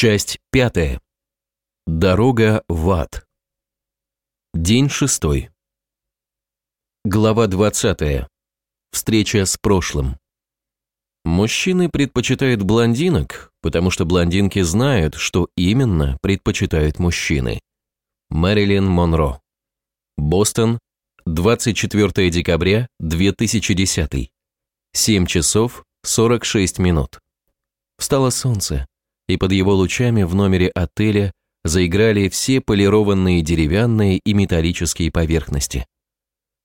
Часть пятая. Дорога в ад. День шестой. Глава двадцатая. Встреча с прошлым. Мужчины предпочитают блондинок, потому что блондинки знают, что именно предпочитают мужчины. Мэрилин Монро. Бостон, 24 декабря 2010. 7 часов 46 минут. Встало солнце и под его лучами в номере отеля заиграли все полированные деревянные и металлические поверхности.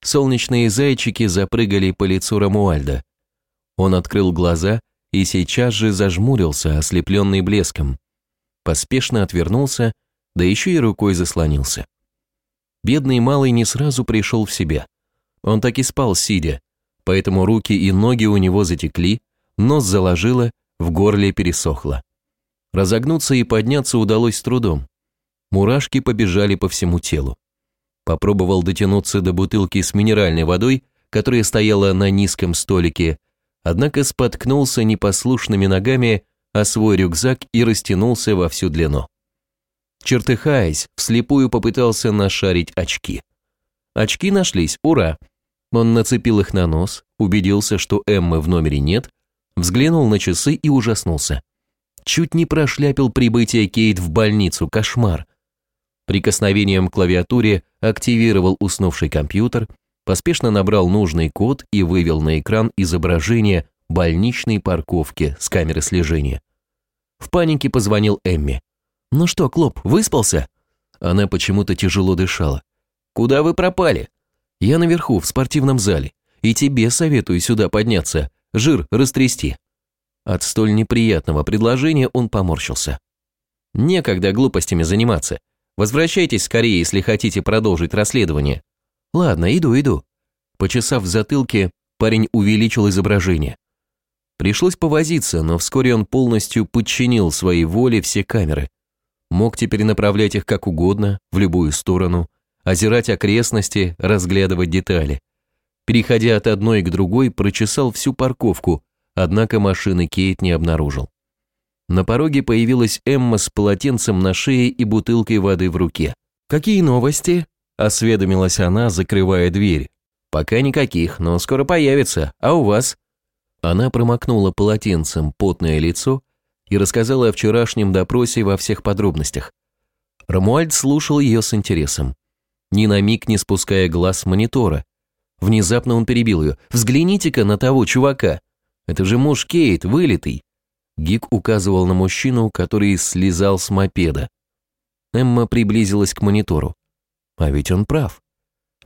Солнечные зайчики запрыгали по лицу Рамуальда. Он открыл глаза и сейчас же зажмурился, ослепленный блеском. Поспешно отвернулся, да еще и рукой заслонился. Бедный малый не сразу пришел в себя. Он так и спал сидя, поэтому руки и ноги у него затекли, нос заложило, в горле пересохло. Разогнуться и подняться удалось с трудом. Мурашки побежали по всему телу. Попробовал дотянуться до бутылки с минеральной водой, которая стояла на низком столике, однако споткнулся непослушными ногами о свой рюкзак и растянулся во всю длину. Чертыхаясь, вслепую попытался нашарить очки. Очки нашлись, ура! Он нацепил их на нос, убедился, что Эммы в номере нет, взглянул на часы и ужаснулся. Чуть не прошляпил прибытие Кейт в больницу, кошмар. Прикосновением к клавиатуре активировал уснувший компьютер, поспешно набрал нужный код и вывел на экран изображение больничной парковки с камеры слежения. В панике позвонил Эмми. «Ну что, Клоп, выспался?» Она почему-то тяжело дышала. «Куда вы пропали?» «Я наверху, в спортивном зале. И тебе советую сюда подняться, жир растрясти». От столь неприятного предложения он поморщился. «Некогда глупостями заниматься. Возвращайтесь скорее, если хотите продолжить расследование». «Ладно, иду, иду». Почесав затылке, парень увеличил изображение. Пришлось повозиться, но вскоре он полностью подчинил своей воле все камеры. Мог теперь направлять их как угодно, в любую сторону, озирать окрестности, разглядывать детали. Переходя от одной к другой, прочесал всю парковку, однако машины Кейт не обнаружил. На пороге появилась Эмма с полотенцем на шее и бутылкой воды в руке. «Какие новости?» – осведомилась она, закрывая дверь. «Пока никаких, но скоро появится. А у вас?» Она промокнула полотенцем потное лицо и рассказала о вчерашнем допросе во всех подробностях. Рамуальд слушал ее с интересом, ни на миг не спуская глаз с монитора. Внезапно он перебил ее. «Взгляните-ка на того чувака!» Это же муж Кейт, вылитый. Гик указывал на мужчину, который слезал с мопеда. Эмма приблизилась к монитору. А ведь он прав.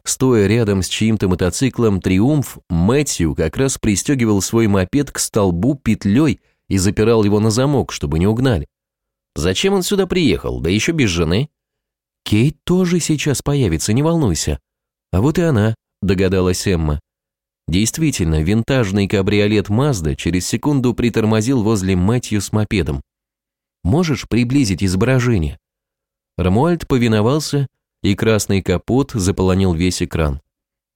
Стоя рядом с чьим-то мотоциклом «Триумф», Мэтью как раз пристегивал свой мопед к столбу петлей и запирал его на замок, чтобы не угнали. Зачем он сюда приехал, да еще без жены? Кейт тоже сейчас появится, не волнуйся. А вот и она, догадалась Эмма. Действительно, винтажный кабриолет Мазда через секунду притормозил возле Мэтью с мопедом. «Можешь приблизить изображение?» Рамуальд повиновался, и красный капот заполонил весь экран.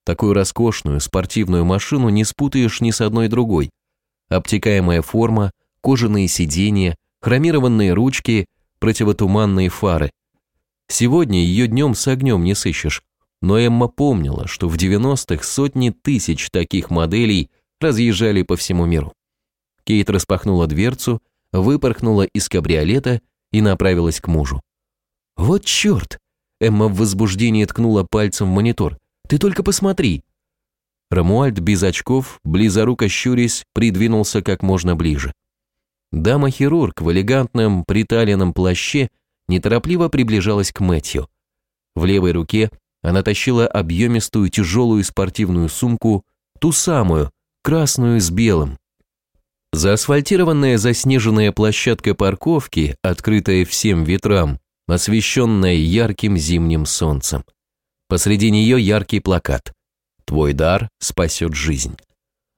Такую роскошную спортивную машину не спутаешь ни с одной другой. Обтекаемая форма, кожаные сиденья, хромированные ручки, противотуманные фары. Сегодня ее днем с огнем не сыщешь. Но Эмма помнила, что в 90-х сотни тысяч таких моделей разъезжали по всему миру. Кейт распахнула дверцу, выпорхнула из кабриолета и направилась к мужу. «Вот черт!» Эмма в возбуждении ткнула пальцем в монитор. «Ты только посмотри!» Рамуальд без очков, близоруко щурясь, придвинулся как можно ближе. Дама-хирург в элегантном приталенном плаще неторопливо приближалась к Мэтью. В левой руке она тащила объемистую тяжелую спортивную сумку, ту самую, красную с белым. Заасфальтированная заснеженная площадка парковки, открытая всем ветрам, освещенная ярким зимним солнцем. Посреди нее яркий плакат «Твой дар спасет жизнь».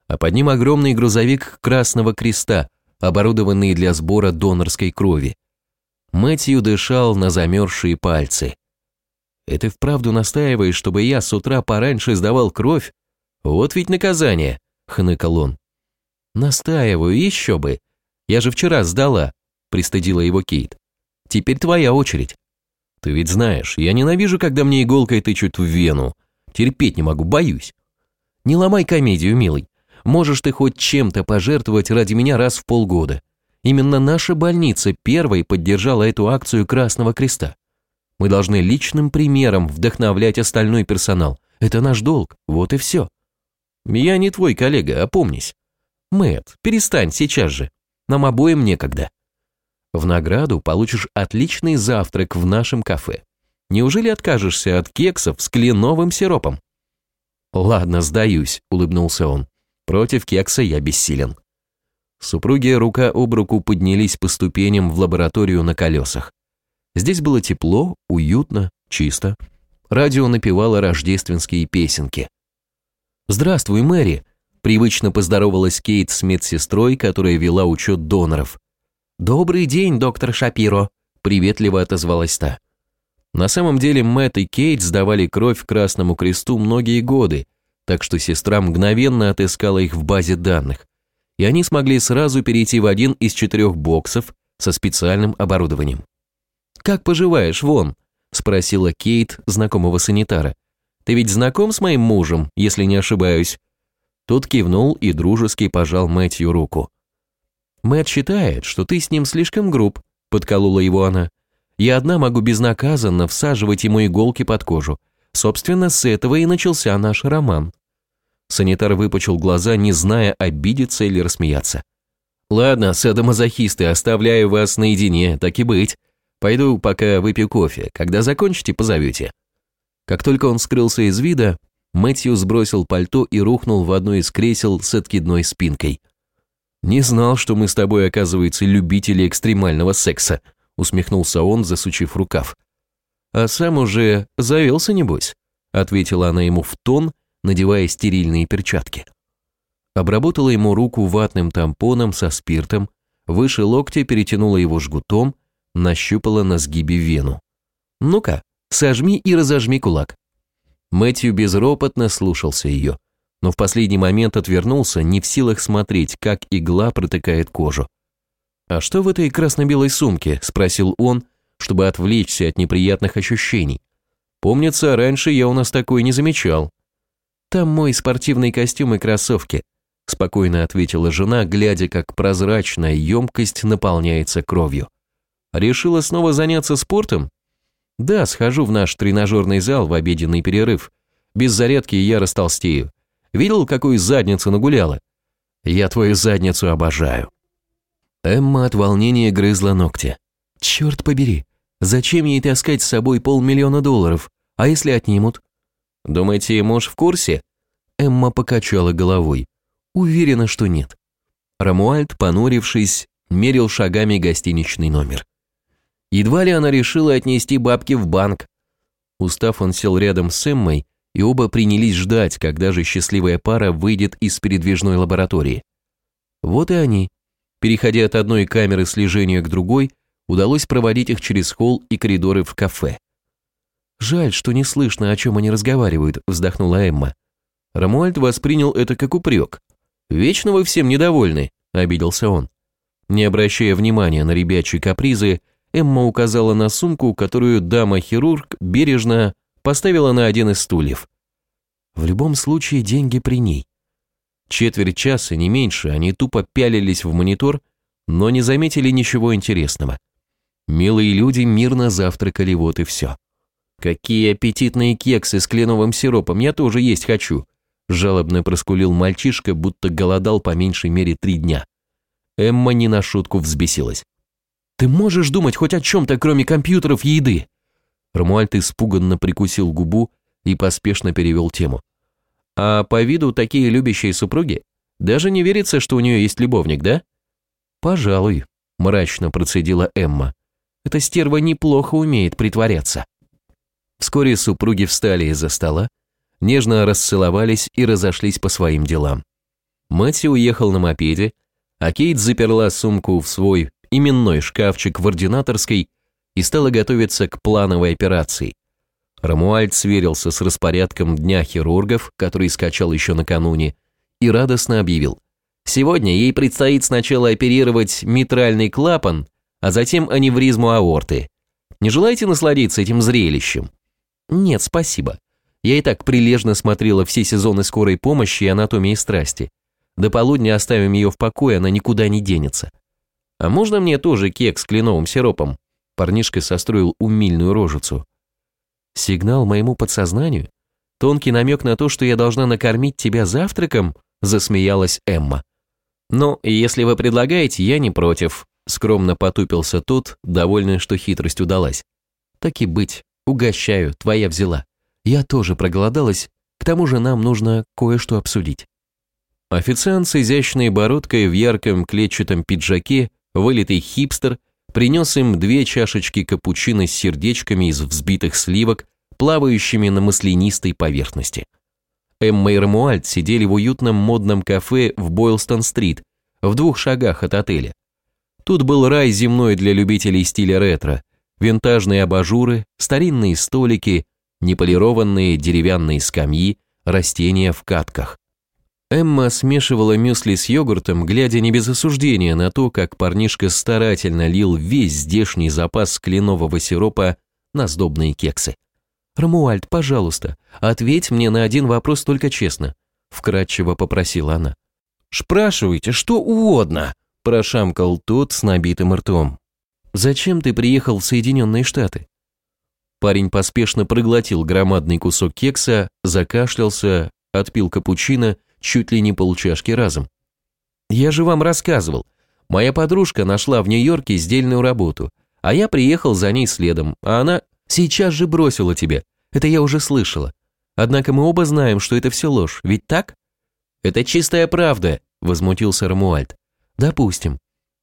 А под ним огромный грузовик Красного Креста, оборудованный для сбора донорской крови. Мэтью дышал на замерзшие пальцы – и ты вправду настаиваешь, чтобы я с утра пораньше сдавал кровь? Вот ведь наказание, хныкал он. Настаиваю, еще бы. Я же вчера сдала, пристыдила его Кейт. Теперь твоя очередь. Ты ведь знаешь, я ненавижу, когда мне иголкой тычут в вену. Терпеть не могу, боюсь. Не ломай комедию, милый. Можешь ты хоть чем-то пожертвовать ради меня раз в полгода. Именно наша больница первой поддержала эту акцию Красного Креста. Мы должны личным примером вдохновлять остальной персонал. Это наш долг, вот и все. Я не твой коллега, опомнись. Мэт, перестань сейчас же. Нам обоим некогда. В награду получишь отличный завтрак в нашем кафе. Неужели откажешься от кексов с кленовым сиропом? Ладно, сдаюсь, улыбнулся он. Против кекса я бессилен. Супруги рука об руку поднялись по ступеням в лабораторию на колесах. Здесь было тепло, уютно, чисто. Радио напевало рождественские песенки. «Здравствуй, Мэри!» Привычно поздоровалась Кейт с медсестрой, которая вела учет доноров. «Добрый день, доктор Шапиро!» Приветливо отозвалась та. На самом деле Мэтт и Кейт сдавали кровь Красному Кресту многие годы, так что сестра мгновенно отыскала их в базе данных, и они смогли сразу перейти в один из четырех боксов со специальным оборудованием. «Как поживаешь, Вон?» – спросила Кейт, знакомого санитара. «Ты ведь знаком с моим мужем, если не ошибаюсь?» Тот кивнул и дружески пожал Мэтью руку. «Мэтт считает, что ты с ним слишком груб», – подколола его она. «Я одна могу безнаказанно всаживать ему иголки под кожу. Собственно, с этого и начался наш роман». Санитар выпучил глаза, не зная, обидеться или рассмеяться. «Ладно, садомазохисты, оставляю вас наедине, так и быть. Пойду пока выпью кофе, когда закончите, позовете». Как только он скрылся из вида, Мэтью сбросил пальто и рухнул в одно из кресел с откидной спинкой. «Не знал, что мы с тобой, оказывается, любители экстремального секса», усмехнулся он, засучив рукав. «А сам уже завелся, небось?» ответила она ему в тон, надевая стерильные перчатки. Обработала ему руку ватным тампоном со спиртом, выше локтя перетянула его жгутом, нащупала на сгибе вену. «Ну-ка, сожми и разожми кулак». Мэтью безропотно слушался ее, но в последний момент отвернулся, не в силах смотреть, как игла протыкает кожу. «А что в этой красно-белой сумке?» – спросил он, чтобы отвлечься от неприятных ощущений. «Помнится, раньше я у нас такой не замечал». «Там мой спортивный костюм и кроссовки», – спокойно ответила жена, глядя, как прозрачная емкость наполняется кровью. «Решила снова заняться спортом?» Да, схожу в наш тренажерный зал в обеденный перерыв. Без зарядки я растолстею. Видел, какую задницу нагуляла? Я твою задницу обожаю. Эмма от волнения грызла ногти. Черт побери, зачем ей таскать с собой полмиллиона долларов? А если отнимут? Думаете, муж в курсе? Эмма покачала головой. Уверена, что нет. Рамуальд, понурившись, мерил шагами гостиничный номер. Едва ли она решила отнести бабки в банк. Устав, он сел рядом с Эммой, и оба принялись ждать, когда же счастливая пара выйдет из передвижной лаборатории. Вот и они. Переходя от одной камеры слежения к другой, удалось проводить их через холл и коридоры в кафе. «Жаль, что не слышно, о чем они разговаривают», – вздохнула Эмма. Рамуальд воспринял это как упрек. «Вечно вы всем недовольны», – обиделся он. Не обращая внимания на ребячьи капризы, Эмма указала на сумку, которую дама-хирург бережно поставила на один из стульев. В любом случае деньги при ней. Четверть часа, не меньше, они тупо пялились в монитор, но не заметили ничего интересного. Милые люди мирно завтракали, вот и все. «Какие аппетитные кексы с кленовым сиропом, я тоже есть хочу», жалобно проскулил мальчишка, будто голодал по меньшей мере три дня. Эмма не на шутку взбесилась. Ты можешь думать хоть о чем-то, кроме компьютеров и еды?» Рамуальд испуганно прикусил губу и поспешно перевел тему. «А по виду такие любящие супруги? Даже не верится, что у нее есть любовник, да?» «Пожалуй», – мрачно процедила Эмма. «Эта стерва неплохо умеет притворяться». Вскоре супруги встали из-за стола, нежно расцеловались и разошлись по своим делам. Мэтью уехал на мопеде, а Кейт заперла сумку в свой именной шкафчик в ординаторской и стала готовиться к плановой операции. Рамуальд сверился с распорядком дня хирургов, который скачал еще накануне, и радостно объявил. Сегодня ей предстоит сначала оперировать митральный клапан, а затем аневризму аорты. Не желаете насладиться этим зрелищем? Нет, спасибо. Я и так прилежно смотрела все сезоны скорой помощи и анатомии страсти. До полудня оставим ее в покое, она никуда не денется. А можно мне тоже кекс с кленовым сиропом? Парнишка состроил умильную рожицу. Сигнал моему подсознанию? Тонкий намек на то, что я должна накормить тебя завтраком? Засмеялась Эмма. Ну, если вы предлагаете, я не против. Скромно потупился тот, довольный, что хитрость удалась. Так и быть, угощаю, твоя взяла. Я тоже проголодалась, к тому же нам нужно кое-что обсудить. Официант с изящной бородкой в ярком клетчатом пиджаке, вылитый хипстер, принес им две чашечки капучино с сердечками из взбитых сливок, плавающими на маслянистой поверхности. Эмма и Рамуальд сидели в уютном модном кафе в Бойлстон-стрит, в двух шагах от отеля. Тут был рай земной для любителей стиля ретро, винтажные абажуры, старинные столики, неполированные деревянные скамьи, растения в катках. Эмма смешивала мюсли с йогуртом, глядя не без осуждения на то, как парнишка старательно лил весь здешний запас кленового сиропа на сдобные кексы. «Рамуальд, пожалуйста, ответь мне на один вопрос только честно», вкратчиво попросила она. «Спрашивайте, что угодно», прошамкал тот с набитым ртом. «Зачем ты приехал в Соединенные Штаты?» Парень поспешно проглотил громадный кусок кекса, закашлялся, отпил капучино чуть ли не полчашки разом. «Я же вам рассказывал. Моя подружка нашла в Нью-Йорке сдельную работу, а я приехал за ней следом, а она сейчас же бросила тебя. Это я уже слышала. Однако мы оба знаем, что это все ложь, ведь так?» «Это чистая правда», – возмутился Рамуальд. «Допустим.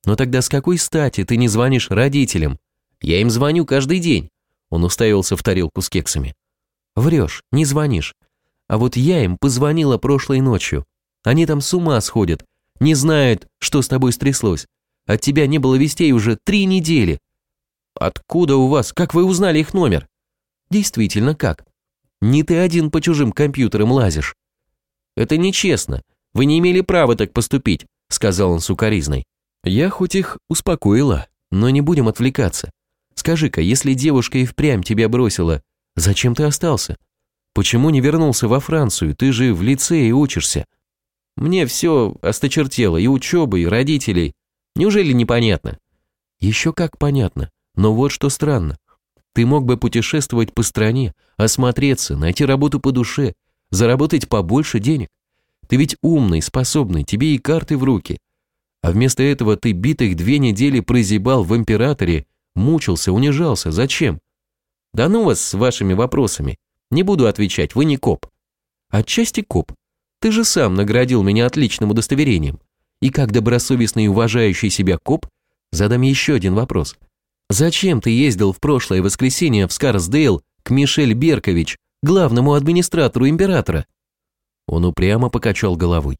Но тогда с какой стати ты не звонишь родителям? Я им звоню каждый день. Он уставился в тарелку с кексами. «Врешь, не звонишь. А вот я им позвонила прошлой ночью. Они там с ума сходят, не знают, что с тобой стряслось. От тебя не было вестей уже три недели. Откуда у вас, как вы узнали их номер? Действительно, как? Не ты один по чужим компьютерам лазишь. Это нечестно. Вы не имели права так поступить, сказал он сукоризной. Я хоть их успокоила, но не будем отвлекаться. Скажи-ка, если девушка и впрямь тебя бросила, зачем ты остался? Почему не вернулся во Францию? Ты же в лицее учишься. Мне все осточертело, и учеба, и родителей. Неужели непонятно? Еще как понятно, но вот что странно. Ты мог бы путешествовать по стране, осмотреться, найти работу по душе, заработать побольше денег. Ты ведь умный, способный, тебе и карты в руки. А вместо этого ты битых две недели прозябал в императоре Мучился, унижался. Зачем? Да ну вас с вашими вопросами. Не буду отвечать, вы не коп. Отчасти коп. Ты же сам наградил меня отличным удостоверением. И как добросовестный и уважающий себя коп, задам еще один вопрос. Зачем ты ездил в прошлое воскресенье в Скарсдейл к Мишель Беркович, главному администратору императора? Он упрямо покачал головой.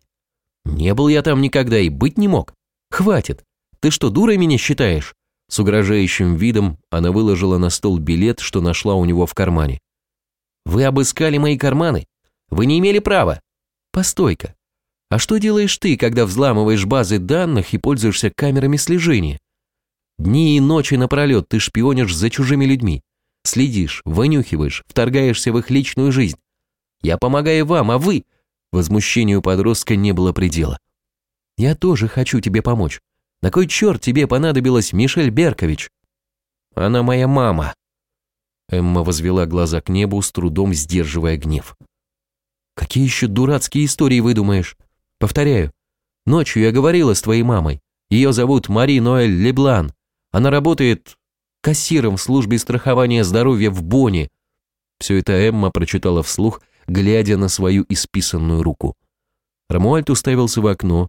Не был я там никогда и быть не мог. Хватит. Ты что, дурой меня считаешь? С угрожающим видом она выложила на стол билет, что нашла у него в кармане. «Вы обыскали мои карманы? Вы не имели права!» «Постой-ка! А что делаешь ты, когда взламываешь базы данных и пользуешься камерами слежения? Дни и ночи напролет ты шпионишь за чужими людьми, следишь, вынюхиваешь, вторгаешься в их личную жизнь. Я помогаю вам, а вы...» Возмущению подростка не было предела. «Я тоже хочу тебе помочь. На кой черт тебе понадобилась Мишель Беркович? Она моя мама. Эмма возвела глаза к небу, с трудом сдерживая гнев. Какие еще дурацкие истории выдумаешь? Повторяю, ночью я говорила с твоей мамой. Ее зовут Мари Ноэль Леблан. Она работает кассиром в службе страхования здоровья в Бонне. Все это Эмма прочитала вслух, глядя на свою исписанную руку. Рамуальд уставился в окно,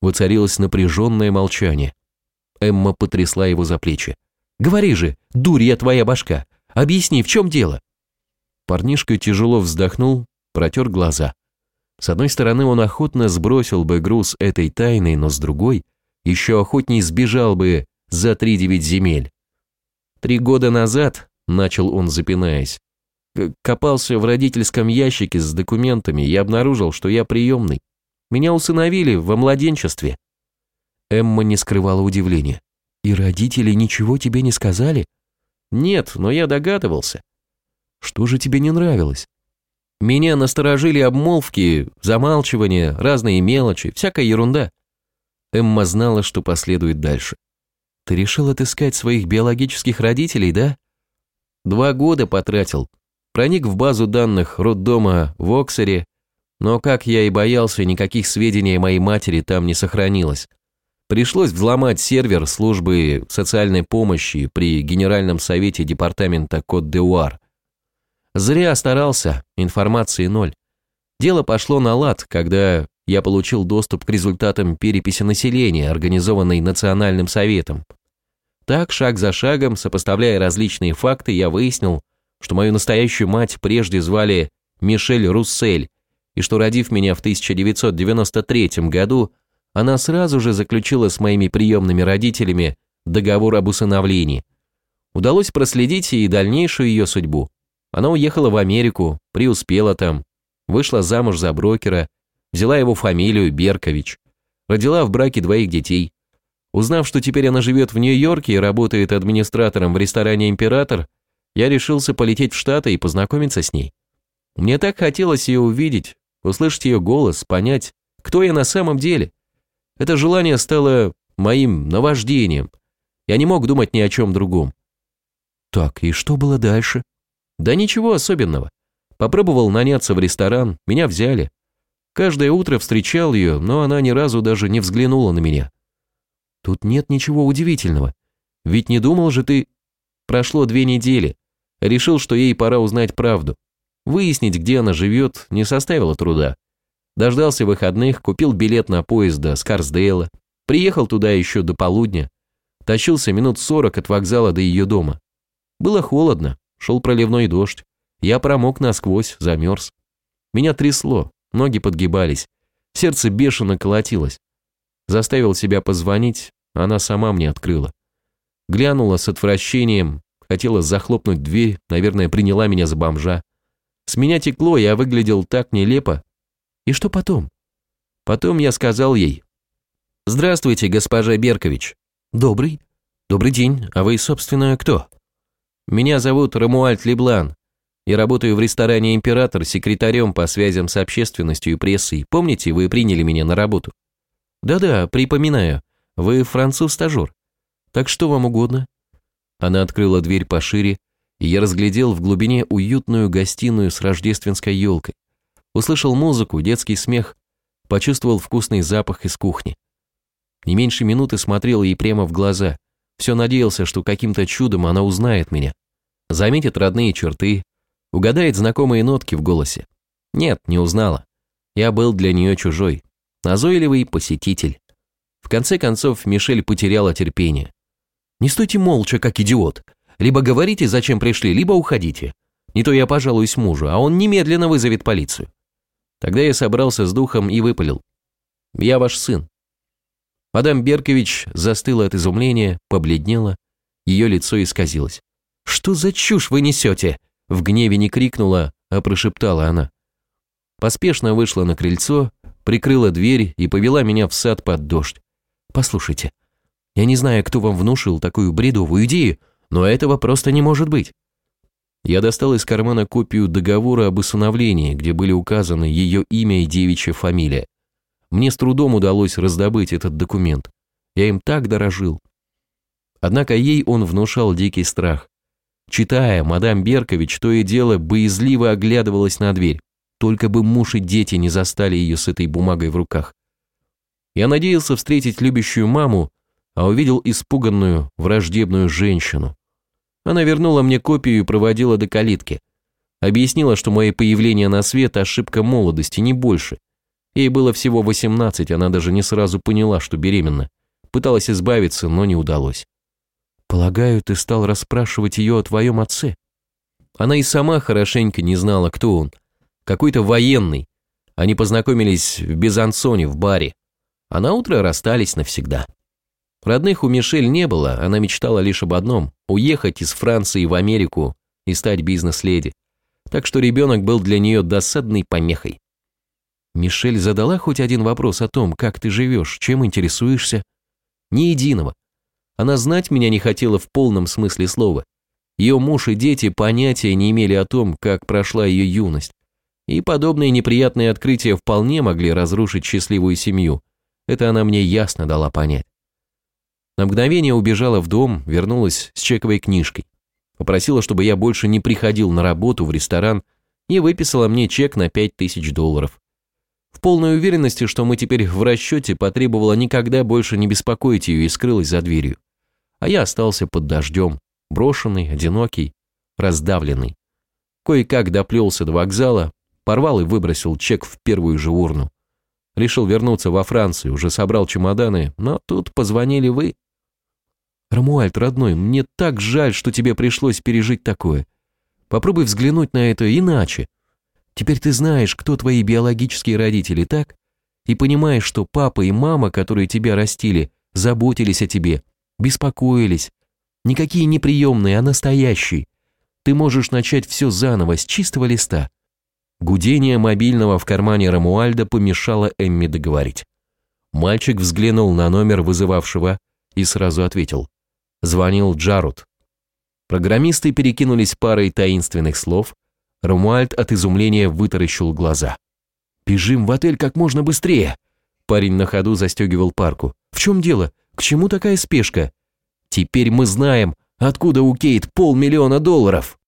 Воцарилось напряженное молчание. Эмма потрясла его за плечи. «Говори же, дурья твоя башка! Объясни, в чем дело?» Парнишка тяжело вздохнул, протер глаза. С одной стороны, он охотно сбросил бы груз этой тайны, но с другой, еще охотней сбежал бы за три девять земель. Три года назад, начал он, запинаясь, копался в родительском ящике с документами и обнаружил, что я приемный. Меня усыновили во младенчестве». Эмма не скрывала удивления. И родители ничего тебе не сказали? Нет, но я догадывался. Что же тебе не нравилось? Меня насторожили обмолвки, замалчивания, разные мелочи, всякая ерунда. Эмма знала, что последует дальше. Ты решил отыскать своих биологических родителей, да? Два года потратил. Проник в базу данных роддома в Оксере, но, как я и боялся, никаких сведений о моей матери там не сохранилось. Пришлось взломать сервер службы социальной помощи при Генеральном совете департамента Кот-де-Уар. Зря старался, информации ноль. Дело пошло на лад, когда я получил доступ к результатам переписи населения, организованной Национальным советом. Так, шаг за шагом, сопоставляя различные факты, я выяснил, что мою настоящую мать прежде звали Мишель Руссель, и что, родив меня в 1993 году, она сразу же заключила с моими приемными родителями договор об усыновлении. Удалось проследить и дальнейшую ее судьбу. Она уехала в Америку, преуспела там, вышла замуж за брокера, взяла его фамилию Беркович, родила в браке двоих детей. Узнав, что теперь она живет в Нью-Йорке и работает администратором в ресторане «Император», я решился полететь в Штаты и познакомиться с ней. Мне так хотелось ее увидеть, услышать ее голос, понять, кто я на самом деле. Это желание стало моим наваждением. Я не мог думать ни о чем другом. Так, и что было дальше? Да ничего особенного. Попробовал наняться в ресторан, меня взяли. Каждое утро встречал ее, но она ни разу даже не взглянула на меня. Тут нет ничего удивительного. Ведь не думал же ты... Прошло две недели. Решил, что ей пора узнать правду. Выяснить, где она живет, не составило труда. Дождался выходных, купил билет на поезд до Скарсдейла, приехал туда еще до полудня, тащился минут сорок от вокзала до ее дома. Было холодно, Шел проливной дождь. Я промок насквозь, замерз. Меня трясло, ноги подгибались. Сердце бешено колотилось. Заставил себя позвонить, она сама мне открыла. Глянула с отвращением, хотела захлопнуть дверь, наверное, приняла меня за бомжа. С меня текло, я выглядел так нелепо. И что потом? Потом я сказал ей. «Здравствуйте, госпожа Беркович». «Добрый. Добрый день. А вы, собственно, кто?» Меня зовут Рамуальд Леблан. Я работаю в ресторане «Император» секретарем по связям с общественностью и прессой. Помните, вы приняли меня на работу? Да-да, припоминаю. Вы француз-стажер. Так что вам угодно? Она открыла дверь пошире, и я разглядел в глубине уютную гостиную с рождественской елкой. Услышал музыку, детский смех, почувствовал вкусный запах из кухни. Не меньше минуты смотрел ей прямо в глаза. Все надеялся, что каким-то чудом она узнает меня заметит родные черты, угадает знакомые нотки в голосе. Нет, не узнала. Я был для нее чужой, назойливый посетитель. В конце концов, Мишель потеряла терпение. «Не стойте молча, как идиот. Либо говорите, зачем пришли, либо уходите. Не то я пожалуюсь мужу, а он немедленно вызовет полицию». Тогда я собрался с духом и выпалил. «Я ваш сын». Мадам Беркович застыла от изумления, побледнела, ее лицо исказилось. «Что за чушь вы несете?» В гневе не крикнула, а прошептала она. Поспешно вышла на крыльцо, прикрыла дверь и повела меня в сад под дождь. «Послушайте, я не знаю, кто вам внушил такую бредовую идею, но этого просто не может быть». Я достал из кармана копию договора об усыновлении, где были указаны ее имя и девичья фамилия. Мне с трудом удалось раздобыть этот документ. Я им так дорожил. Однако ей он внушал дикий страх. Читая, мадам Беркович то и дело боязливо оглядывалась на дверь. Только бы муж и дети не застали ее с этой бумагой в руках. Я надеялся встретить любящую маму, а увидел испуганную, враждебную женщину. Она вернула мне копию и проводила до калитки. Объяснила, что мое появление на свет – ошибка молодости, не больше. Ей было всего 18, она даже не сразу поняла, что беременна. Пыталась избавиться, но не удалось. Полагаю, ты стал расспрашивать ее о твоем отце? Она и сама хорошенько не знала, кто он. Какой-то военный. Они познакомились в Безансоне в баре. А на утро расстались навсегда. Родных у Мишель не было, она мечтала лишь об одном – уехать из Франции в Америку и стать бизнес-леди. Так что ребенок был для нее досадной помехой. Мишель задала хоть один вопрос о том, как ты живешь, чем интересуешься? Ни единого. Она знать меня не хотела в полном смысле слова. Ее муж и дети понятия не имели о том, как прошла ее юность. И подобные неприятные открытия вполне могли разрушить счастливую семью. Это она мне ясно дала понять. На мгновение убежала в дом, вернулась с чековой книжкой. Попросила, чтобы я больше не приходил на работу в ресторан и выписала мне чек на 5000 долларов. В полной уверенности, что мы теперь в расчете, потребовала никогда больше не беспокоить ее и скрылась за дверью. А я остался под дождем, брошенный, одинокий, раздавленный. Кое-как доплелся до вокзала, порвал и выбросил чек в первую же урну. Решил вернуться во Францию, уже собрал чемоданы, но тут позвонили вы. Рамуальд, родной, мне так жаль, что тебе пришлось пережить такое. Попробуй взглянуть на это иначе. Теперь ты знаешь, кто твои биологические родители, так? И понимаешь, что папа и мама, которые тебя растили, заботились о тебе, беспокоились. Никакие неприемные, а настоящие. Ты можешь начать все заново, с чистого листа. Гудение мобильного в кармане Рамуальда помешало Эмми договорить. Мальчик взглянул на номер вызывавшего и сразу ответил. Звонил Джарут. Программисты перекинулись парой таинственных слов. Рамуальд от изумления вытаращил глаза. «Бежим в отель как можно быстрее!» Парень на ходу застегивал парку. «В чем дело? К чему такая спешка?» «Теперь мы знаем, откуда у Кейт полмиллиона долларов!»